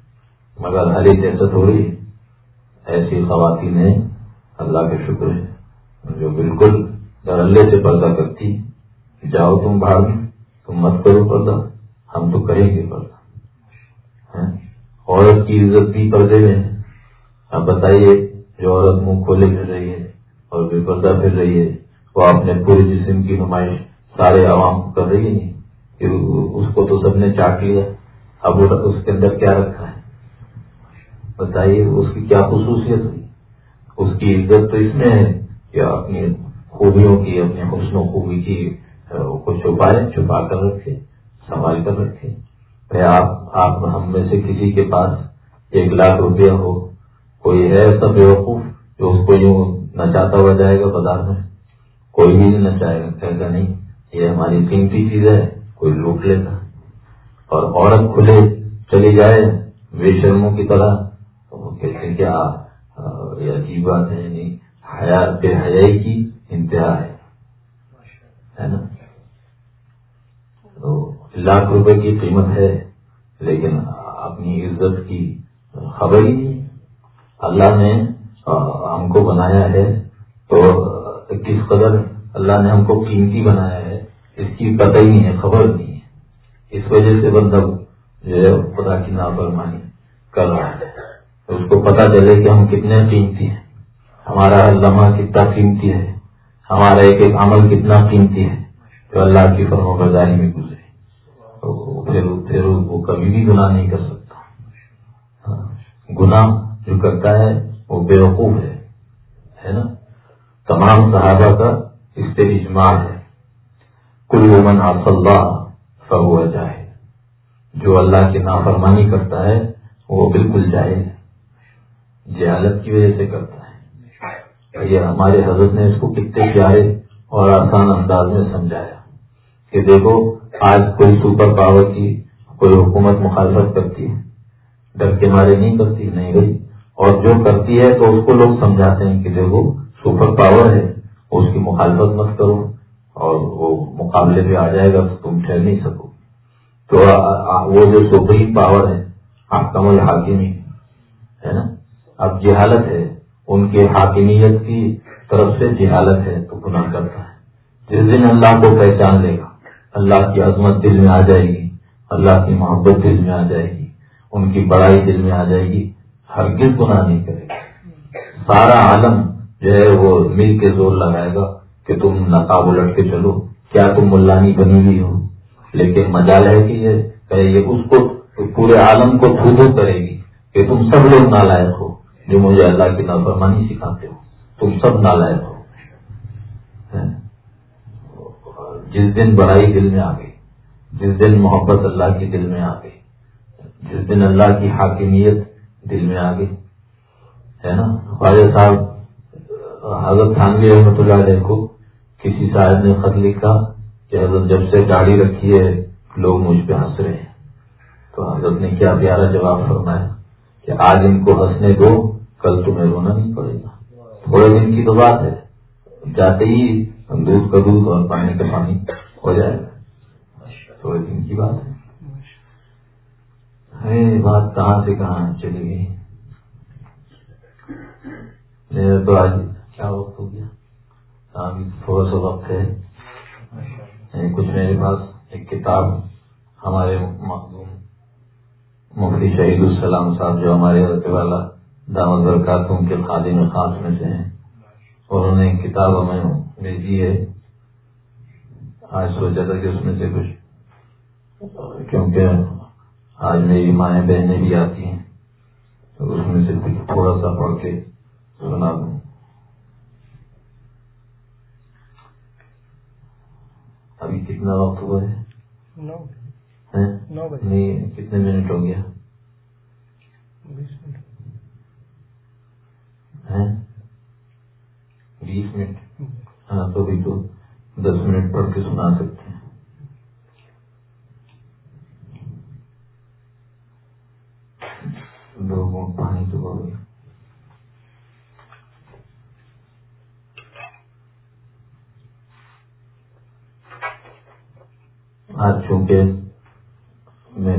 مگر ہر ایک ایسا تھوڑی ایسی خواتین ہیں، اللہ کا شکر ہے، جو بالکل درلے سے پردہ کرتی۔ جاؤ تم باہر میں تم مت کرو پردہ، ہم تو کریں گے پردہ۔ ہاں؟ عورت کی عزت بھی پردے میں اب بتائیے، جو عورت منہ کھولے پھر رہی ہے اور بے پردہ پھر رہی ہے۔ وہ اپنے پورے جسم کی نمائش سارے عوام کو کر رہی نہیں کہ اس کو تو سب نے چاٹ لیا۔ اب وہ اس کے اندر کیا رکھا ہے؟ بتائیے، اس کی کیا خصوصیت ہوئی؟ اس کی عزت تو اس میں ہے کہ اپنی خوبیوں کی اپنے حسن و خوبی کی کو چھپائے، چھپا کر رکھے، سنبھال کر رکھے۔ آپ آپ ہم میں سے کسی کے پاس ایک لاکھ روپیہ ہو، کوئی ہے ایسا بیوقوف جو اس کو یوں نچاتا ہوا جائے گا بازار میں۔ کوئی بھی نہیں نچائے گا، کہے گا نہیں، یہ ہماری قیمتی چیز ہے، کوئی لوٹ لیتا۔ اور عورت کھلے چلی جائے بے شرموں کی طرح، تو وہ کہتے ہیں کیا یہ عجیب بات ہے یعنی حیات، بے حیائی کی انتہا ہے۔ نا؟ تو لاکھ روپے کی قیمت ہے، لیکن اپنی عزت کی خبر ہی نہیں۔ اللہ نے ہم کو بنایا ہے تو کس قدر اللہ نے ہم کو قیمتی بنایا ہے، اس کی پتہ ہی نہیں ہے، خبر نہیں ہے۔ اس وجہ سے بندہ جو ہے خدا کی نافرمانی کر رہا ہے۔ اس کو پتا چلے کہ ہم کتنے قیمتی ہیں۔ ہمارا لمحہ کتنا قیمتی ہے۔ ہمارا ایک ایک عمل کتنا قیمتی ہے۔ جو اللہ کی فرم برداری میں گزرے۔ پھر پھر وہ کبھی بھی گناہ نہیں کر سکتا۔ ہاں، گناہ جو کرتا ہے وہ بے وقوف ہے نا؟ تمام صحابہ کا اس سے اجماع ہے۔ کل عمن آپ اللہ، فہو جائے جو اللہ کی نافرمانی کرتا ہے، وہ بالکل جائے جہالت کی وجہ سے کرتا ہے۔ یہ ہمارے حضرت نے اس کو کتنے پیارے اور آسان انداز میں سمجھایا کہ دیکھو، آج کوئی سپر پاور کی، کوئی حکومت مخالفت کرتی ہے۔ ڈر کے مارے نہیں کرتی، نہیں گئی اور جو کرتی ہے تو اس کو لوگ سمجھاتے ہیں کہ دیکھو سپر پاور ہے، اس کی مخالفت مت کرو اور وہ مقابلے پہ آ جائے گا تو تم ٹھہر نہیں سکو۔ تو وہ جو سپریم پاور ہے، آپ کا ہے نا؟ اب جہالت ہے، ان کے حاکمیت کی طرف سے جہالت ہے، تو گناہ کرتا ہے۔ جس دن اللہ کو پہچان لے گا، اللہ کی عظمت دل میں آ جائے گی، اللہ کی محبت دل میں آ جائے گی، ان کی بڑائی دل میں آ جائے گی۔ ہرگز گناہ نہیں کرے گا۔ سارا عالم جو ہے وہ مل کے زور لگائے گا کہ تم نقاب الٹ کے چلو۔ کیا تم ملانی بنی ہوئی ہو؟ لیکن مزہ ہے کہ یہ اس کو پورے عالم کو دھو کرے گی کہ تم سب لوگ نالائق ہو، جو مجھے اللہ کی نافرمانی سکھاتے ہو۔ تم سب نالائق ہو۔ ہاں؟ جس دن بڑائی دل میں آ گئی، جس دن محبت اللہ کی دل میں آ گئی، جس دن اللہ کی حاکمیت دل میں آ گئی ہے نا؟ خواجہ صاحب، حضرت تھانوی رحمت اللہ علیہ کو کسی صاحب نے خط لکھا کہ حضرت جب سے گاڑی رکھی ہے، لوگ مجھ پہ ہنس رہے ہیں۔ تو حضرت نے کیا پیارا جواب فرمایا کہ آج ان کو ہنسنے دو، کل تمہیں رونا نہیں پڑے گا۔ تھوڑے دن کی تو بات ہے۔ جاتے ہی دودھ کا دودھ اور پانی کا پانی ہو جائے گا۔ تھوڑے دن کی بات ہے۔ بات کہاں سے کہاں چلی گئی؟ میرا تو آج کیا وقت ہو گیا؟ ابھی تھوڑا سا وقت ہے۔ یعنی کچھ میرے پاس ایک کتاب ہمارے مفتی شہید السلام صاحب، جو ہمارے حضرت والا دامد برکاتوں کے خادم خاص میں سے ہیں، انہوں نے کتاب ہمیں بھیجی ہے۔ آج سوچا تھا کہ اس میں سے کچھ، کیونکہ آج میری مائیں بہنیں بھی آتی ہیں تو اس میں سے کچھ تھوڑا سا پڑھ کے سنا دوں۔ ابھی کتنا وقت ہوا ہے؟ نہیں کتنے منٹ ہو گیا؟ بیس منٹ۔ ہاں تو بھی تو دس منٹ پڑھ کے سنا سکتے ہیں دو پانی تو آج چونکہ میں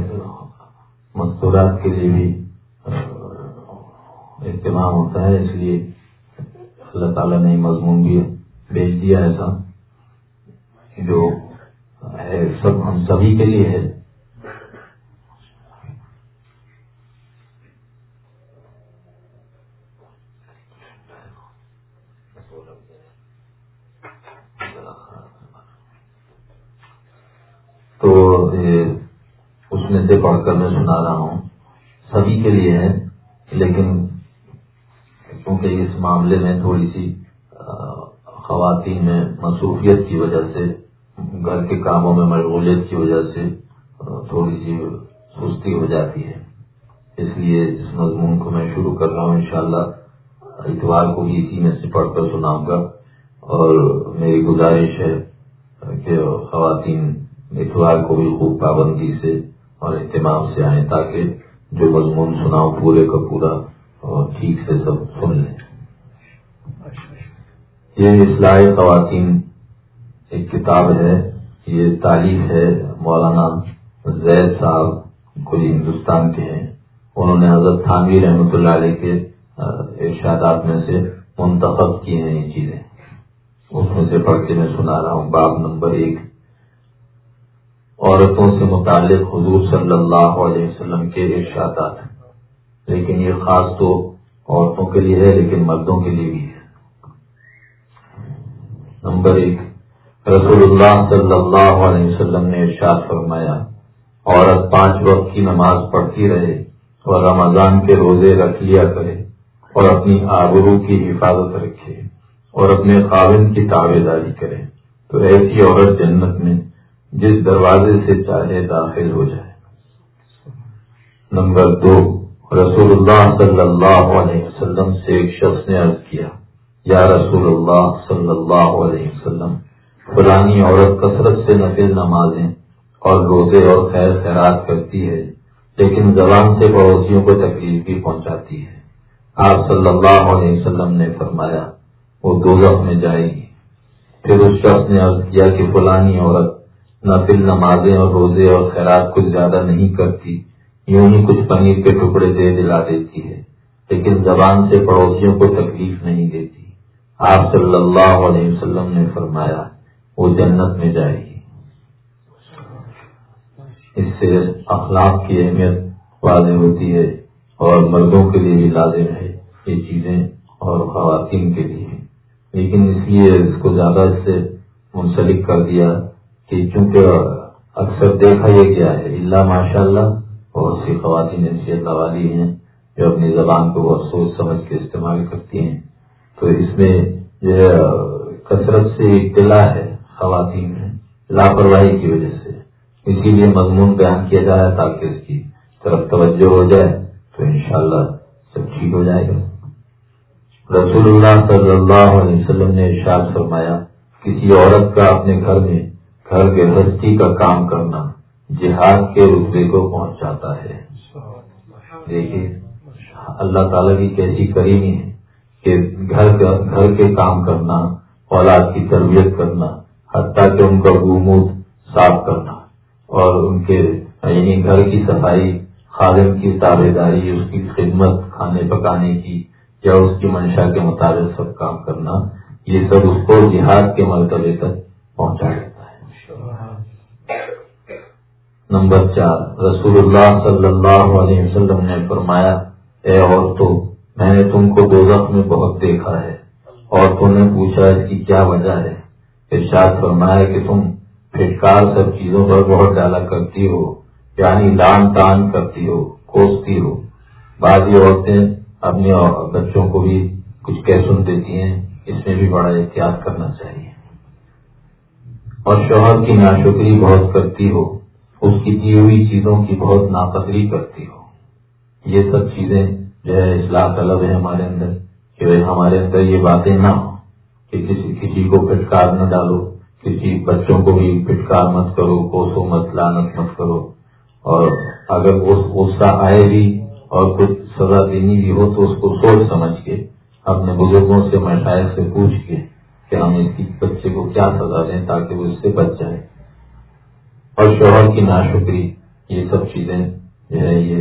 مستورات کے لیے بھی اہتمام ہوتا ہے، اس لیے اللہ تعالیٰ نے مضمون بھی بھیج دیا ایسا جو ہے سب، ہم سبھی کے لیے ہے۔ سے پڑھ کر میں سنا رہا ہوں۔ سبھی کے لیے ہے، لیکن کیونکہ اس معاملے میں تھوڑی سی خواتین میں مصروفیت کی وجہ سے، گھر کے کاموں میں مشغولیت کی وجہ سے تھوڑی سی سستی ہو جاتی ہے۔ اس لیے اس مضمون کو میں شروع کر رہا ہوں، انشاءاللہ، اتوار کو بھی اسی میں سے پڑھ کر سناؤں گا۔ اور میری گزارش ہے کہ خواتین اتوار کو بھی خوب پابندی سے اور اہتمام سے آئیں تاکہ جو مضمون سناؤ پورے کا پورا اور ٹھیک سے سب سن لیں۔ یہ اصلاح خواتین ایک کتاب ہے، یہ تعلیم ہے۔ مولانا زید صاحب کوئی ہندوستان کے ہیں۔ انہوں نے حضرت تھانوی رحمۃ اللہ علیہ کے ارشادات میں سے منتخب کی ہیں یہ چیزیں۔ اس میں سے پڑھ کے میں سنا رہا ہوں۔ باب نمبر ایک۔ عورتوں سے متعلق حضور صلی اللہ علیہ وسلم کے ارشادات ہیں۔ لیکن یہ خاص تو عورتوں کے لیے ہے، لیکن مردوں کے لیے بھی ہے۔ نمبر ایک، رسول اللہ صلی اللہ علیہ وسلم نے ارشاد فرمایا، عورت پانچ وقت کی نماز پڑھتی رہے اور رمضان کے روزے رکھ لیا کرے اور اپنی آبرو کی حفاظت رکھے اور اپنے خاوند کی تعوے داری کرے۔ تو ایسی عورت جنت میں جس دروازے سے چاہے داخل ہو جائے۔ نمبر دو، رسول اللہ صلی اللہ علیہ وسلم سے ایک شخص نے عرض کیا، یا رسول اللہ صلی اللہ علیہ وسلم، فلانی عورت کثرت سے نفل نمازیں اور روزے اور خیر خیرات کرتی ہے، لیکن زبان سے پڑوسیوں کو تکلیف بھی پہنچاتی ہے۔ آپ صلی اللہ علیہ وسلم نے فرمایا، وہ دو میں جائے گی۔ پھر اس شخص نے عرض کیا کہ فلانی عورت نفل نمازیں اور روزے اور خیرات کچھ زیادہ نہیں کرتی، یوں ہی کچھ پنیر کے ٹکڑے دے دلا دیتی ہے، لیکن زبان سے پڑوسیوں کو تکلیف نہیں دیتی۔ آپ صلی اللہ علیہ وسلم نے فرمایا، وہ جنت میں جائے گی۔ اس سے اخلاق کی اہمیت واضح ہوتی ہے اور مردوں کے لیے بھی لازم ہے یہ چیزیں اور خواتین کے لیے۔ لیکن اس لیے اس کو زیادہ اس سے منسلک کر دیا کہ چونکہ اکثر دیکھا یہ کیا ہے اللہ ماشاء اللہ بہت سی خواتین ایسی اللہ والی ہیں جو اپنی زبان کو بہت سوچ سمجھ کے استعمال کرتی ہیں۔ تو اس میں جو ہے، کثرت سے اطلاع ہے خواتین میں، لاپرواہی کی وجہ سے۔ اسی لیے مضمون بیان کیا جائے تاکہ اس کی طرف توجہ ہو جائے، تو انشاءاللہ سب ٹھیک ہو جائے گا۔ رسول اللہ صلی اللہ علیہ وسلم نے ارشاد فرمایا، کسی عورت کا اپنے گھر میں گھر کے ہستی کا کام کرنا جہاد کے رتبے کو پہنچاتا ہے۔ دیکھیے اللہ تعالیٰ کی کیسی کریمی ہے کہ گھر گھر کے کام کرنا، اولاد کی تربیت کرنا، حتیٰ کہ ان کا گمود صاف کرنا اور ان کے یعنی گھر کی صفائی، خادم کی تابے داری، اس کی خدمت، کھانے پکانے کی یا اس کی منشا کے مطابق سب کام کرنا، یہ سب اس کو جہاد کے مرتبے تک پہنچا دیتا ہے نمبر چار رسول اللہ صلی اللہ علیہ وسلم نے فرمایا، اے عورتوں میں نے تم کو دو میں بہت دیکھا ہے اور تم نے پوچھا اس کی کیا وجہ ہے۔ ارشاد فرمایا کہ تم پھٹکار سب چیزوں پر بہت ڈالا کرتی ہو یعنی لان تان کرتی ہو کوستی ہو۔ بعض عورتیں اپنے بچوں کو بھی کچھ کہہ سن دیتی ہیں، اس میں بھی بڑا احتیاط کرنا چاہیے۔ اور شوہر کی ناشکری بہت کرتی ہو۔ اس کی دی ہوئی چیزوں کی بہت ناقدری کرتی ہو۔ یہ سب چیزیں جو ہے اصلاح طلب ہے ہمارے اندر کہ ہمارے اندر یہ باتیں نہ ہوں کہ کسی کسی کو پھٹکار نہ ڈالو، کسی بچوں کو بھی پھٹکار مت کرو کوسو مت لانت مت کرو۔ اور اگر غصہ آئے بھی اور کچھ سزا دینی بھی ہو تو اس کو سوچ سمجھ کے، اپنے بزرگوں سے، مشاعر سے پوچھ کے کہ ہم اس کی بچے کو کیا سزا دیں تاکہ وہ اس سے بچ جائے۔ اور شوہر کی ناشکری، یہ سب چیزیں جو ہے، یہ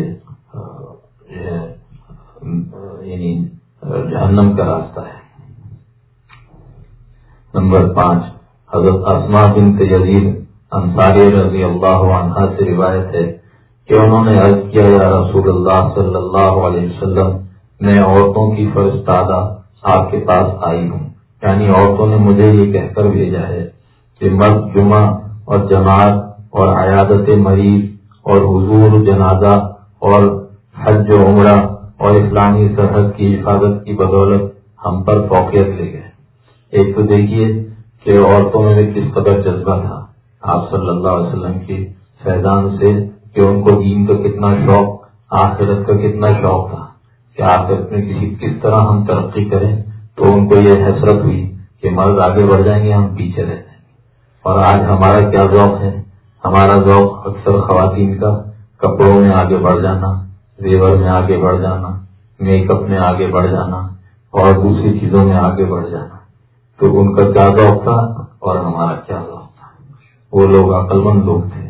یعنی جہنم کا راستہ ہے۔ نمبر پانچ، حضرت اسما بن یزید انصاری رضی اللہ عنہ سے روایت ہے کہ انہوں نے عرض کیا، یا رسول اللہ صلی اللہ علیہ وسلم، میں عورتوں کی فرستادہ آپ کے پاس آئی ہوں۔ یعنی عورتوں نے مجھے یہ کہہ کر بھیجا ہے کہ مرد جمعہ اور جماعت اور عیادت مریض اور حضور جنازہ اور حج و عمرہ اور اسلامی سرحد کی حفاظت کی بدولت ہم پر فوقیت لے گئے۔ ایک تو دیکھیے کہ عورتوں میں کس قدر جذبہ تھا۔ آپ صلی اللہ علیہ وسلم کی فیضان سے کہ ان کو دین کا کتنا شوق، آخرت کا کتنا شوق تھا۔ کہ آخرت میں کسی کس طرح ہم ترقی کریں تو ان کو یہ حسرت ہوئی کہ مرد آگے بڑھ جائیں گے، ہم پیچھے رہ جائیں گے۔ اور آج ہمارا کیا ذوق ہے؟ ہمارا ذوق اکثر خواتین کا کپڑوں میں آگے بڑھ جانا، زیور میں آگے بڑھ جانا، میک اپ میں آگے بڑھ جانا اور دوسری چیزوں میں آگے بڑھ جانا۔ تو ان کا کیا ذوق تھا اور ہمارا کیا ذوق تھا؟ وہ لوگ عقل مند لوگ تھے۔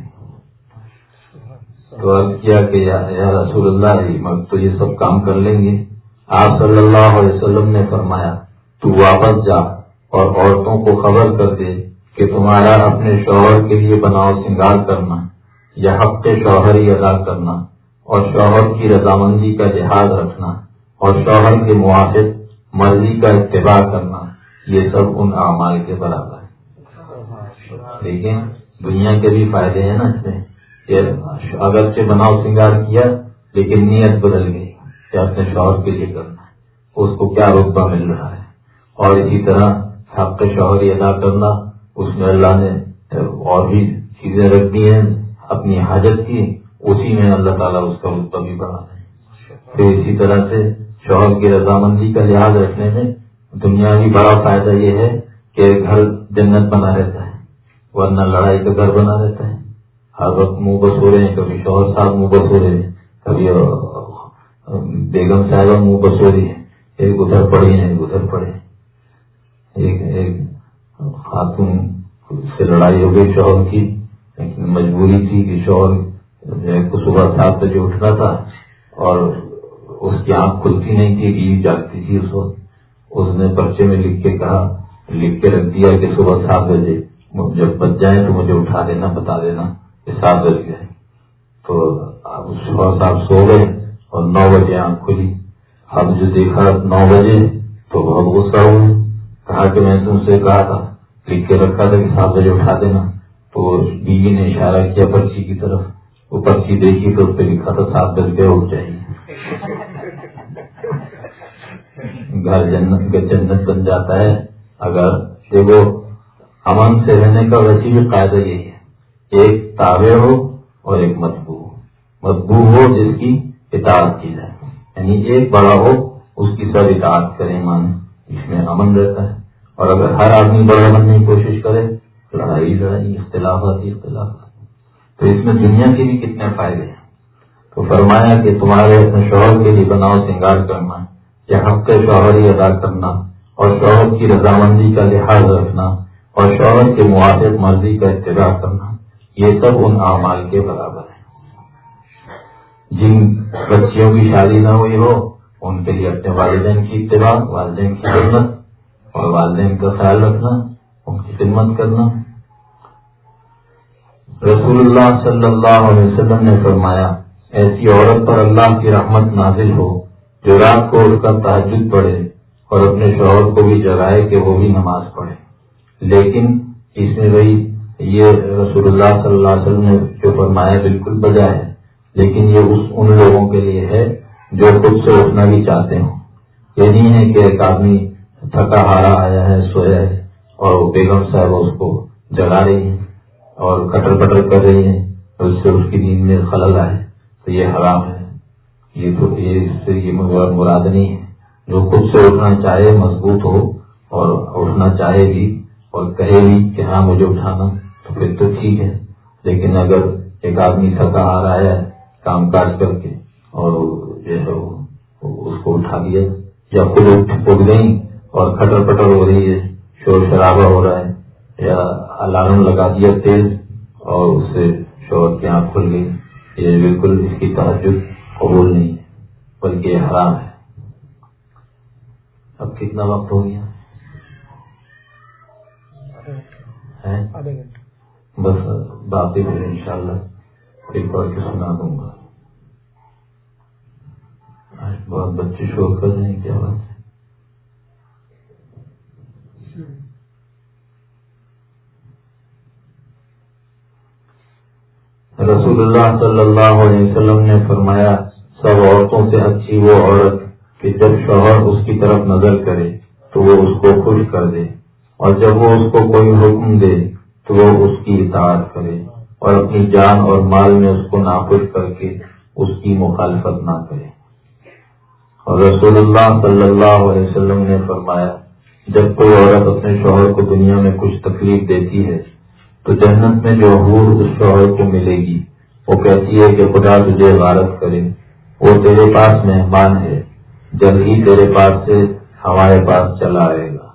تو اب کیا کہ یا رسول اللہ جی تو یہ سب کام کر لیں گے۔ آپ صلی اللہ علیہ وسلم نے فرمایا، تو واپس جا اور عورتوں کو خبر کر دے کہ تمہارا اپنے شوہر کے لیے بناؤ سنگار کرنا یا حق کے شوہر ہی ادا کرنا اور شوہر کی رضامندی کا لحاظ رکھنا اور شوہر کے موافق مرضی کا اتباع کرنا، یہ سب ان اعمال کے برابر ہے لیکن دنیا کے بھی فائدے ہیں نا اس میں اگرچہ بناؤ سنگار کیا، لیکن نیت بدل گئی کہ اپنے شوہر کے لیے کرنا اس کو کیا رتبہ مل رہا ہے؟ اور اسی طرح حق شوہری ادا کرنا اس میں اللہ نے اور بھی چیزیں رکھتی ہیں، اپنی حاجت کی، اسی میں اللہ تعالیٰ اس کا رتبہ بھی بڑھا ہے اسی طرح سے شوہر کی رضامندی کا لحاظ رکھنے میں دنیا بھی بڑا فائدہ یہ ہے کہ گھر جنت بنا رہتا ہے، ورنہ لڑائی کا گھر بنا رہتا ہے۔ ہر وقت منہ بس ہو رہے ہیں، کبھی شوہر صاحب منہ بس ہو رہے ہیں، کبھی بیگم صاحبہ منہ بس ہو رہی ہے۔ ایک ادھر پڑی ہے ایک ادھر پڑے ایک ایک خاتون سے لڑائی ہو گئی شوہر کی مجبوری تھی کہ شوہر کو صبح سات بجے اٹھنا تھا اور اس کی آنکھ کھلتی نہیں تھی بیوی جاگتی تھی اس وقت۔ اس نے پرچے میں لکھ کے کہا، لکھ کے رکھ دیا کہ صبح سات بجے، جب بچ جائیں تو مجھے اٹھا دینا بتا دینا کہ سات بج گئے۔ تو اب صبح صاحب سو گئے اور نو بجے آنکھ کھلی۔ اب جو دیکھا، نو بجے تو بہت غصہ ہوئی کہا کہ میں تم سے کہا تھا لکھ کے رکھا تھا کہ سات بجے اٹھا دینا۔ تو بیوی نے اشارہ کیا پرچی کی طرف۔ وہ پرچی دیکھی تو اس پہ لکھا تھا سات بج کے اٹھ جائیے۔ گھر جنت کا جنت بن جاتا ہے۔ اگر دیکھو، امن سے رہنے کا ویسی بھی قاعدہ یہی ہے۔ ایک تابع ہو اور ایک مضبوط ہو مضبوط ہو جس کی اطاعت کی جائے۔ یعنی ایک بڑا ہو، اس کی سب اطاعت کرے مانے اس میں امن رہتا ہے۔ اور اگر ہر آدمی بڑا بننے کی کوشش کرے، تو لڑائی لڑائی، اختلافات اختلافات۔ تو اس میں دنیا کے بھی کتنے فائدے ہیں۔ تو فرمایا کہ تمہارے اپنے شوہر کے لیے بناؤ سنگار کرنا، یا حق کے شوہر ہی ادا کرنا، اور شوہر کی رضامندی کا لحاظ رکھنا، اور شوہر کے موافق مرضی کا اتباع کرنا، یہ سب ان اعمال کے برابر ہے جن بچیوں کی شادی نہ ہوئی ہو ان کے لیے اپنے والدین کی اتباع والدین کی خدمت اور والدین کا خیال رکھنا، ان کی خدمت کرنا۔ رسول اللہ صلی اللہ علیہ وسلم نے فرمایا، ایسی عورت پر اللہ کی رحمت نازل ہو جو رات کو اس کا تحجد پڑھے اور اپنے شوہر کو بھی جگائے کہ وہ بھی نماز پڑھے۔ لیکن اس میں وہی یہ رسول اللہ صلی اللہ علیہ وسلم نے جو فرمایا بالکل بجا ہے لیکن یہ اس ان لوگوں کے لیے ہے جو خود سے اٹھنا بھی چاہتے ہوں۔ یہ نہیں ہے کہ ایک آدمی تھکا ہارا آیا ہے، سویا ہے اور بیگم صاحب اس کو جگا رہی ہیں اور کٹر کٹر کر رہی ہیں اس سے اس کی نیند میں خلل آئے۔ تو یہ حرام ہے۔ یہ تو یہ اس سے یہ مراد نہیں ہے۔ جو خود سے اٹھنا چاہے مضبوط ہو اور اٹھنا چاہے بھی اور کہے بھی کہ ہاں مجھے اٹھانا، تو پھر تو ٹھیک ہے۔ لیکن اگر ایک آدمی تھکا آ رہا ہے کام کاج کر کے اور جو ہے اس کو اٹھا دیا یا خود اٹھ گئی اور کھٹر پٹر ہو رہی ہے شور شرابہ ہو رہا ہے یا الارم لگا دیا تیز اور اس سے شور کی آنکھ کھل گئی یہ بالکل اس کی تحجد قبول نہیں ہے بلکہ یہ حرام ہے۔ اب کتنا وقت ہو گیا؟ بس باقی پھر ان شاء اللہ ایک بار کے سنا دوں گا۔ بہت بچے شور کر رہے ہیں، کیا بات ہے؟ رسول اللہ صلی اللہ علیہ وسلم نے فرمایا، سب عورتوں سے اچھی وہ عورت کہ جب شوہر اس کی طرف نظر کرے تو وہ اس کو خوش کر دے، اور جب وہ اس کو کوئی حکم دے تو وہ اس کی اطاعت کرے، اور اپنی جان اور مال میں اس کو ناخذ کر کے اس کی مخالفت نہ کرے۔ اور رسول اللہ صلی اللہ علیہ وسلم نے فرمایا، جب کوئی عورت اپنے شوہر کو دنیا میں کچھ تکلیف دیتی ہے، تو جنت میں جو حور اس شوہر کو ملے گی، وہ کہتی ہے کہ خدا تجھے غارت کرے، وہ تیرے پاس مہمان ہے جلد ہی تیرے پاس سے ہمارے پاس چلا آئے گا۔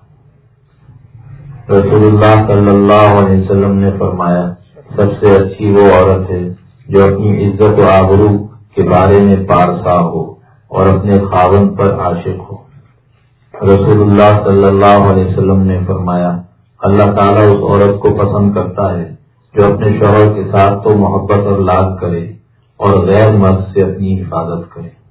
رسول اللہ صلی اللہ علیہ وسلم نے فرمایا، سب سے اچھی وہ عورت ہے جو اپنی عزت و آبرو کے بارے میں پارسا ہو۔ اور اپنے خاون پر عاشق ہو۔ رسول اللہ صلی اللہ علیہ وسلم نے فرمایا، اللہ تعالیٰ اس عورت کو پسند کرتا ہے جو اپنے شوہر کے ساتھ تو محبت اور لاد کرے اور غیر مرد سے اپنی حفاظت کرے۔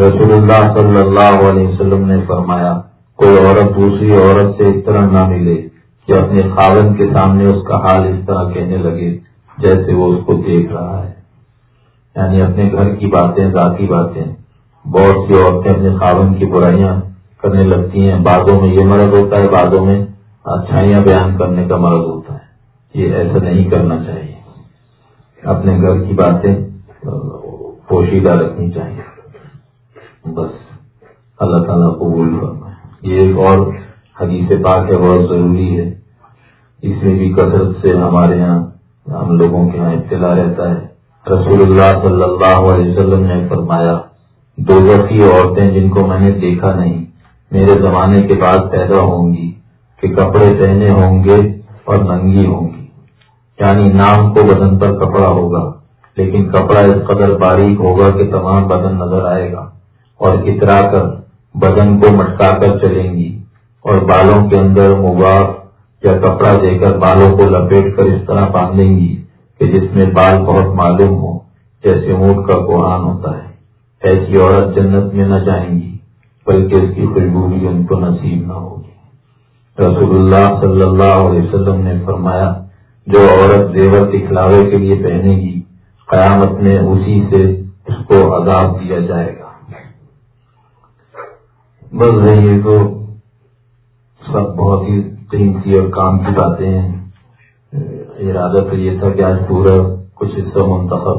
رسول اللہ صلی اللہ علیہ وسلم نے فرمایا، کوئی عورت دوسری عورت سے اس طرح نہ ملے کہ اپنے خاون کے سامنے اس کا حال اس طرح کہنے لگے جیسے وہ اس کو دیکھ رہا ہے۔ یعنی اپنے گھر کی باتیں ذاتی باتیں۔ بہت سی عورتیں اپنے خاون کی برائیاں کرنے لگتی ہیں۔ بعدوں میں یہ مرض ہوتا ہے بعدوں میں اچھائیاں بیان کرنے کا مرض ہوتا ہے۔ یہ ایسا نہیں کرنا چاہیے۔ اپنے گھر کی باتیں پوشیدہ رکھنی چاہیے۔ بس۔ اللہ تعالیٰ قبول کرنا یہ ایک اور حدیث پاک ہے، بہت ضروری ہے۔ اس میں بھی کثرت سے ہمارے یہاں ہم لوگوں کے یہاں اطلاع رہتا ہے۔ رسول اللہ صلی اللہ علیہ وسلم نے فرمایا، دو کی عورتیں جن کو میں نے دیکھا نہیں، میرے زمانے کے بعد پیدا ہوں گی، کہ کپڑے پہنے ہوں گے اور ننگی ہوں گی۔ یعنی نام کو بدن پر کپڑا ہوگا، لیکن کپڑا اس قدر باریک ہوگا کہ تمام بدن نظر آئے گا۔ اور اترا کر بدن کو مٹکا کر چلیں گی۔ اور بالوں کے اندر مباف یا کپڑا دے کر بالوں کو لپیٹ کر اس طرح باندھیں گی۔ کہ جس میں بال بہت معلوم ہو، جیسے اونٹ کا کوہان ہوتا ہے، ایسی عورت جنت میں نہ جائیں گی، بلکہ اس کی خوشبو بھی ان کو نصیب نہ ہوگی۔ رسول اللہ صلی اللہ علیہ وسلم نے فرمایا، جو عورت زیور دکھلاوے کے لیے پہنے گی، قیامت میں اسی سے اس کو عذاب دیا جائے گا۔ بس رہی تو سب بہت ہی قیمتی اور کام کی باتیں ہیں۔ ارادہ تو یہ تھا کہ آج پورا کچھ حصہ منتخب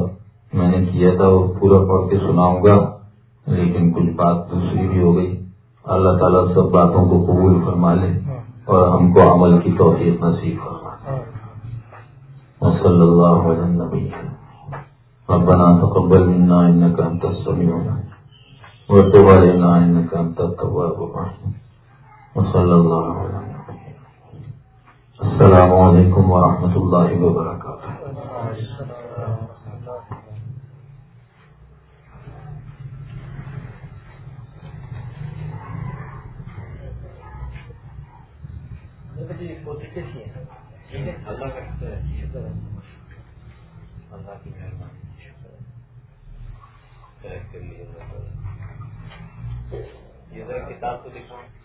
میں نے کیا تھا وہ پورا پڑھ کے سناؤں گا، لیکن کچھ بات دوسری بھی ہو گئی۔ اللہ تعالیٰ سب باتوں کو قبول فرما لے اور ہم کو عمل کی توفیق نصیب فرما۔ صلی اللہ علیہ ربنا تقبل منا انك انت السميع العليم وتب علينا انك انت التواب الرحيم وصلى الله السلام علیکم ورحمۃ اللہ وبرکاتہ۔ اللہ کی مہربانی یہ ذرا کتاب کو دکھاؤں